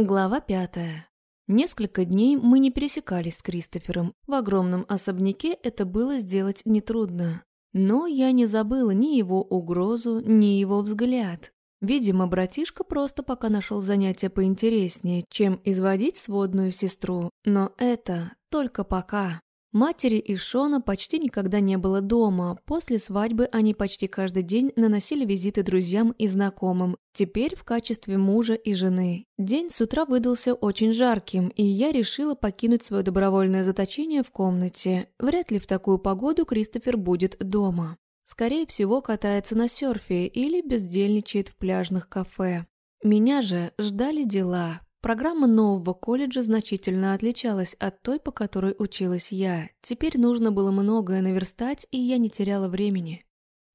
Глава пятая. Несколько дней мы не пересекались с Кристофером. В огромном особняке это было сделать нетрудно. Но я не забыла ни его угрозу, ни его взгляд. Видимо, братишка просто пока нашел занятие поинтереснее, чем изводить сводную сестру. Но это только пока. Матери и Шона почти никогда не было дома. После свадьбы они почти каждый день наносили визиты друзьям и знакомым, теперь в качестве мужа и жены. День с утра выдался очень жарким, и я решила покинуть свое добровольное заточение в комнате. Вряд ли в такую погоду Кристофер будет дома. Скорее всего, катается на серфе или бездельничает в пляжных кафе. Меня же ждали дела, Программа нового колледжа значительно отличалась от той, по которой училась я. Теперь нужно было многое наверстать, и я не теряла времени.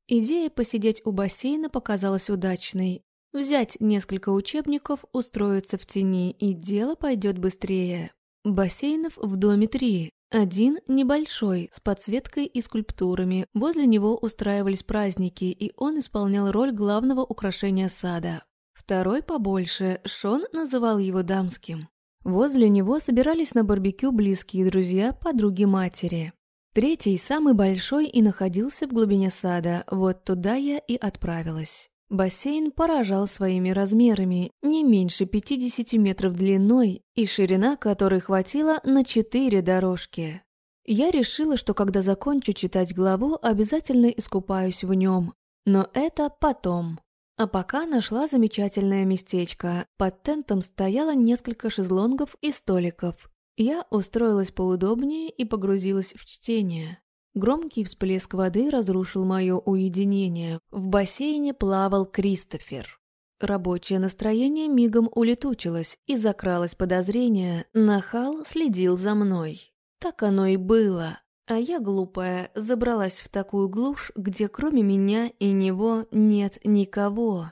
Идея посидеть у бассейна показалась удачной. Взять несколько учебников, устроиться в тени, и дело пойдет быстрее. Бассейнов в доме три. Один небольшой, с подсветкой и скульптурами. Возле него устраивались праздники, и он исполнял роль главного украшения сада. Второй побольше, Шон называл его дамским. Возле него собирались на барбекю близкие друзья, подруги матери. Третий, самый большой, и находился в глубине сада, вот туда я и отправилась. Бассейн поражал своими размерами, не меньше 50 метров длиной, и ширина которой хватила на четыре дорожки. Я решила, что когда закончу читать главу, обязательно искупаюсь в нем. Но это потом. А пока нашла замечательное местечко. Под тентом стояло несколько шезлонгов и столиков. Я устроилась поудобнее и погрузилась в чтение. Громкий всплеск воды разрушил мое уединение. В бассейне плавал Кристофер. Рабочее настроение мигом улетучилось, и закралось подозрение, нахал следил за мной. Так оно и было. А я, глупая, забралась в такую глушь, где кроме меня и него нет никого.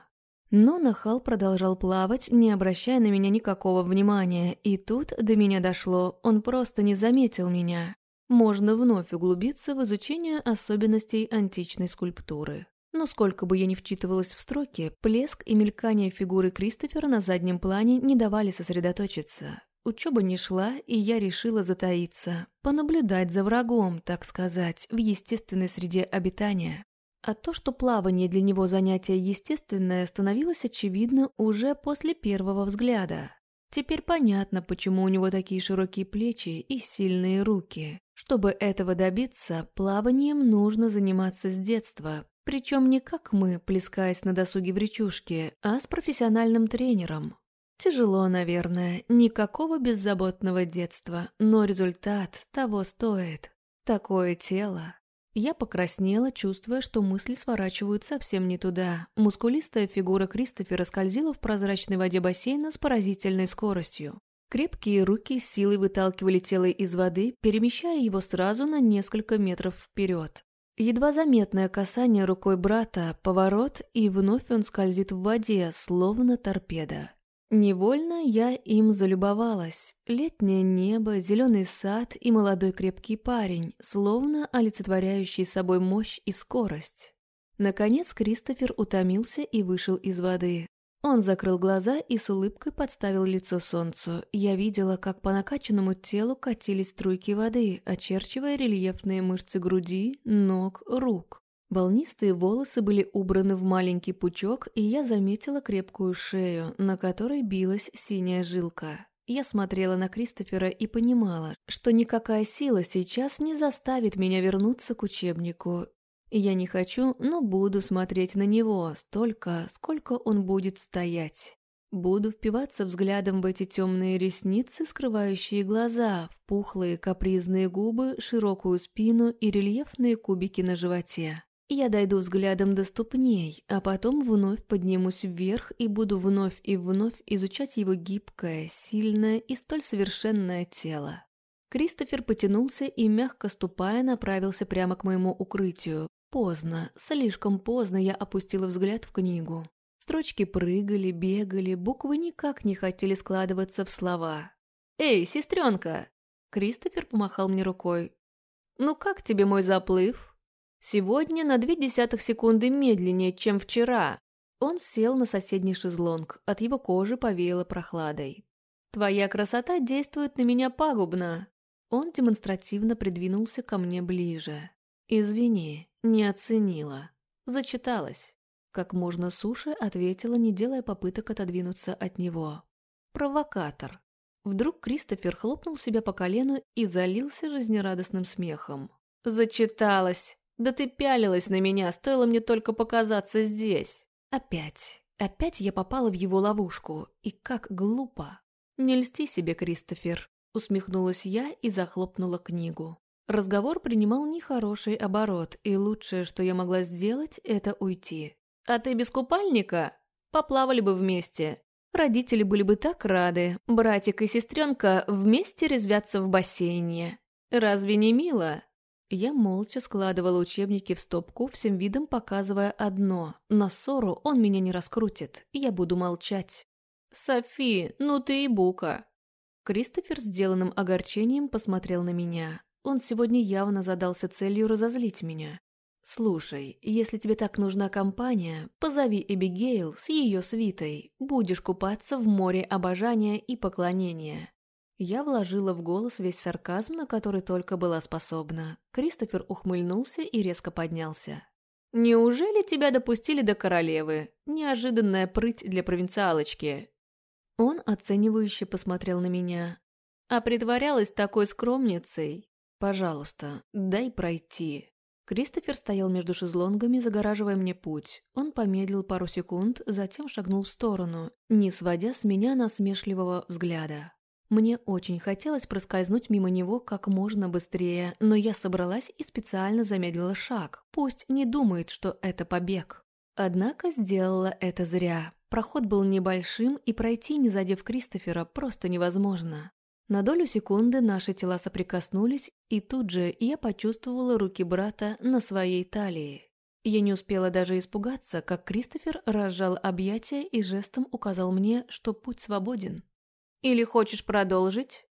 Но нахал продолжал плавать, не обращая на меня никакого внимания, и тут до меня дошло, он просто не заметил меня. Можно вновь углубиться в изучение особенностей античной скульптуры. Но сколько бы я ни вчитывалась в строки, плеск и мелькание фигуры Кристофера на заднем плане не давали сосредоточиться. Учеба не шла, и я решила затаиться, понаблюдать за врагом, так сказать, в естественной среде обитания. А то, что плавание для него занятие естественное, становилось очевидно уже после первого взгляда. Теперь понятно, почему у него такие широкие плечи и сильные руки. Чтобы этого добиться, плаванием нужно заниматься с детства, причем не как мы, плескаясь на досуге в речушке, а с профессиональным тренером, Тяжело, наверное, никакого беззаботного детства, но результат того стоит. Такое тело. Я покраснела, чувствуя, что мысли сворачивают совсем не туда. Мускулистая фигура Кристофера скользила в прозрачной воде бассейна с поразительной скоростью. Крепкие руки с силой выталкивали тело из воды, перемещая его сразу на несколько метров вперед. Едва заметное касание рукой брата, поворот, и вновь он скользит в воде, словно торпеда. Невольно я им залюбовалась. Летнее небо, зеленый сад и молодой крепкий парень, словно олицетворяющий собой мощь и скорость. Наконец Кристофер утомился и вышел из воды. Он закрыл глаза и с улыбкой подставил лицо солнцу. Я видела, как по накачанному телу катились струйки воды, очерчивая рельефные мышцы груди, ног, рук. Волнистые волосы были убраны в маленький пучок, и я заметила крепкую шею, на которой билась синяя жилка. Я смотрела на Кристофера и понимала, что никакая сила сейчас не заставит меня вернуться к учебнику. Я не хочу, но буду смотреть на него столько, сколько он будет стоять. Буду впиваться взглядом в эти темные ресницы, скрывающие глаза, в пухлые капризные губы, широкую спину и рельефные кубики на животе. Я дойду взглядом до ступней, а потом вновь поднимусь вверх и буду вновь и вновь изучать его гибкое, сильное и столь совершенное тело. Кристофер потянулся и, мягко ступая, направился прямо к моему укрытию. Поздно, слишком поздно я опустила взгляд в книгу. Строчки прыгали, бегали, буквы никак не хотели складываться в слова. «Эй, сестренка!» Кристофер помахал мне рукой. «Ну как тебе мой заплыв?» Сегодня на две десятых секунды медленнее, чем вчера. Он сел на соседний шезлонг, от его кожи повеяло прохладой. Твоя красота действует на меня пагубно». Он демонстративно придвинулся ко мне ближе. «Извини, не оценила. Зачиталась». Как можно суше ответила, не делая попыток отодвинуться от него. «Провокатор». Вдруг Кристофер хлопнул себя по колену и залился жизнерадостным смехом. «Зачиталась! Да ты пялилась на меня, стоило мне только показаться здесь!» Опять, опять я попала в его ловушку, и как глупо. «Не льсти себе, Кристофер», — усмехнулась я и захлопнула книгу. Разговор принимал нехороший оборот, и лучшее, что я могла сделать, это уйти. «А ты без купальника? Поплавали бы вместе. Родители были бы так рады. Братик и сестренка вместе резвятся в бассейне. Разве не мило?» Я молча складывала учебники в стопку, всем видом показывая одно. На ссору он меня не раскрутит, я буду молчать. «Софи, ну ты и бука!» Кристофер сделанным огорчением посмотрел на меня. Он сегодня явно задался целью разозлить меня. «Слушай, если тебе так нужна компания, позови Эбигейл с ее свитой. Будешь купаться в море обожания и поклонения». Я вложила в голос весь сарказм, на который только была способна. Кристофер ухмыльнулся и резко поднялся. «Неужели тебя допустили до королевы? Неожиданная прыть для провинциалочки. Он оценивающе посмотрел на меня. А притворялась такой скромницей. Пожалуйста, дай пройти. Кристофер стоял между шезлонгами, загораживая мне путь. Он помедлил пару секунд, затем шагнул в сторону, не сводя с меня насмешливого взгляда. Мне очень хотелось проскользнуть мимо него как можно быстрее, но я собралась и специально замедлила шаг. Пусть не думает, что это побег. Однако сделала это зря. Проход был небольшим, и пройти, не задев Кристофера, просто невозможно. На долю секунды наши тела соприкоснулись, и тут же я почувствовала руки брата на своей талии. Я не успела даже испугаться, как Кристофер разжал объятия и жестом указал мне, что путь свободен. «Или хочешь продолжить?»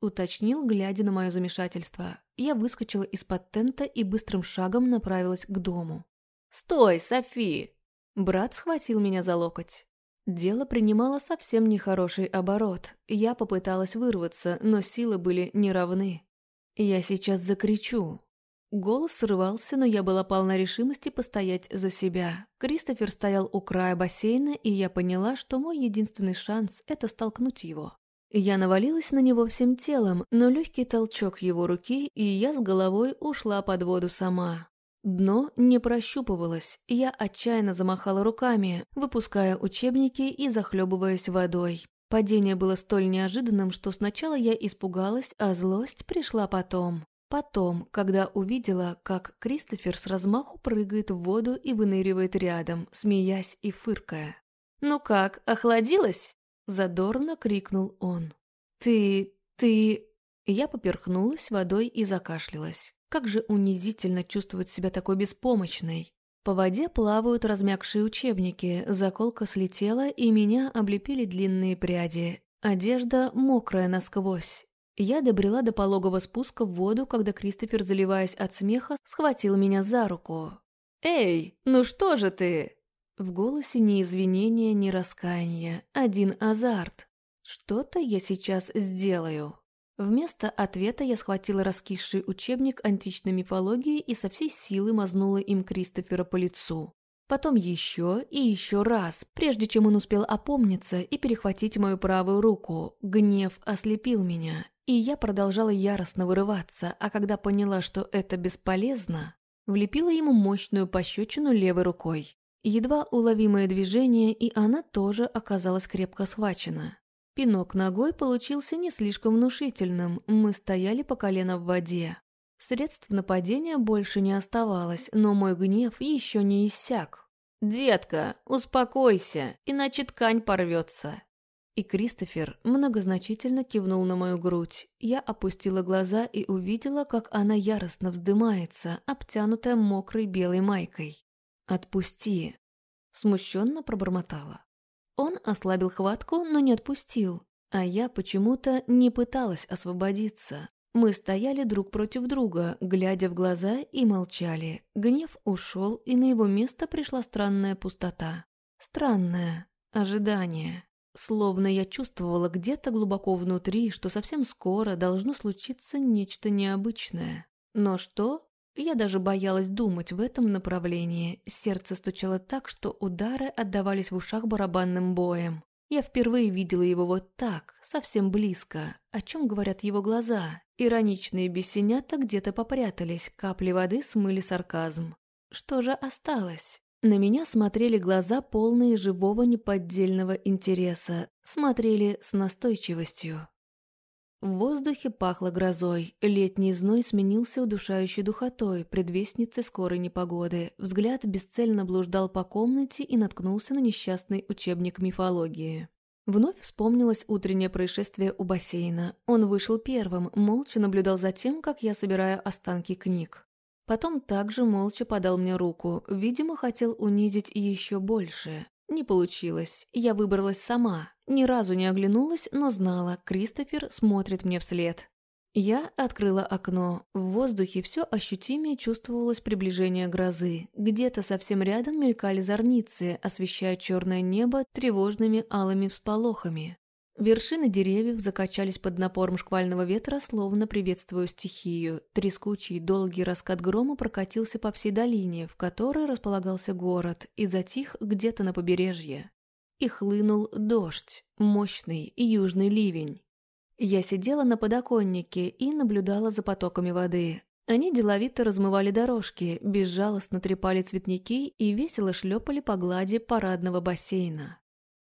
Уточнил, глядя на мое замешательство. Я выскочила из-под тента и быстрым шагом направилась к дому. «Стой, Софи!» Брат схватил меня за локоть. Дело принимало совсем нехороший оборот. Я попыталась вырваться, но силы были неравны. Я сейчас закричу. Голос срывался, но я была полна решимости постоять за себя. Кристофер стоял у края бассейна, и я поняла, что мой единственный шанс – это столкнуть его. Я навалилась на него всем телом, но легкий толчок его руки, и я с головой ушла под воду сама. Дно не прощупывалось, я отчаянно замахала руками, выпуская учебники и захлебываясь водой. Падение было столь неожиданным, что сначала я испугалась, а злость пришла потом. Потом, когда увидела, как Кристофер с размаху прыгает в воду и выныривает рядом, смеясь и фыркая. «Ну как, охладилась?» – задорно крикнул он. «Ты... ты...» Я поперхнулась водой и закашлялась. Как же унизительно чувствовать себя такой беспомощной. По воде плавают размягшие учебники, заколка слетела, и меня облепили длинные пряди. Одежда мокрая насквозь. Я добрела до пологого спуска в воду, когда Кристофер, заливаясь от смеха, схватил меня за руку. «Эй, ну что же ты?» В голосе ни извинения, ни раскаяния, один азарт. «Что-то я сейчас сделаю». Вместо ответа я схватила раскисший учебник античной мифологии и со всей силы мазнула им Кристофера по лицу. Потом еще и еще раз, прежде чем он успел опомниться и перехватить мою правую руку. Гнев ослепил меня, и я продолжала яростно вырываться, а когда поняла, что это бесполезно, влепила ему мощную пощечину левой рукой. Едва уловимое движение, и она тоже оказалась крепко схвачена. Пинок ногой получился не слишком внушительным, мы стояли по колено в воде. Средств нападения больше не оставалось, но мой гнев еще не иссяк. «Детка, успокойся, иначе ткань порвется». И Кристофер многозначительно кивнул на мою грудь. Я опустила глаза и увидела, как она яростно вздымается, обтянутая мокрой белой майкой. «Отпусти!» Смущенно пробормотала. Он ослабил хватку, но не отпустил, а я почему-то не пыталась освободиться. Мы стояли друг против друга, глядя в глаза и молчали. Гнев ушел, и на его место пришла странная пустота. Странное ожидание. Словно я чувствовала где-то глубоко внутри, что совсем скоро должно случиться нечто необычное. Но что? Я даже боялась думать в этом направлении. Сердце стучало так, что удары отдавались в ушах барабанным боем. Я впервые видела его вот так, совсем близко. О чем говорят его глаза? Ироничные бесенята где-то попрятались, капли воды смыли сарказм. Что же осталось? На меня смотрели глаза, полные живого неподдельного интереса, смотрели с настойчивостью. В воздухе пахло грозой, летний зной сменился удушающей духотой, предвестницей скорой непогоды. Взгляд бесцельно блуждал по комнате и наткнулся на несчастный учебник мифологии. Вновь вспомнилось утреннее происшествие у бассейна. Он вышел первым, молча наблюдал за тем, как я собираю останки книг. Потом также молча подал мне руку, видимо, хотел унизить еще больше. Не получилось, я выбралась сама, ни разу не оглянулась, но знала, Кристофер смотрит мне вслед. Я открыла окно. В воздухе все ощутимее чувствовалось приближение грозы. Где-то совсем рядом мелькали зорницы, освещая черное небо тревожными алыми всполохами. Вершины деревьев закачались под напором шквального ветра, словно приветствуя стихию. Трескучий, долгий раскат грома прокатился по всей долине, в которой располагался город, и затих где-то на побережье. И хлынул дождь, мощный южный ливень. Я сидела на подоконнике и наблюдала за потоками воды. Они деловито размывали дорожки, безжалостно трепали цветники и весело шлепали по глади парадного бассейна.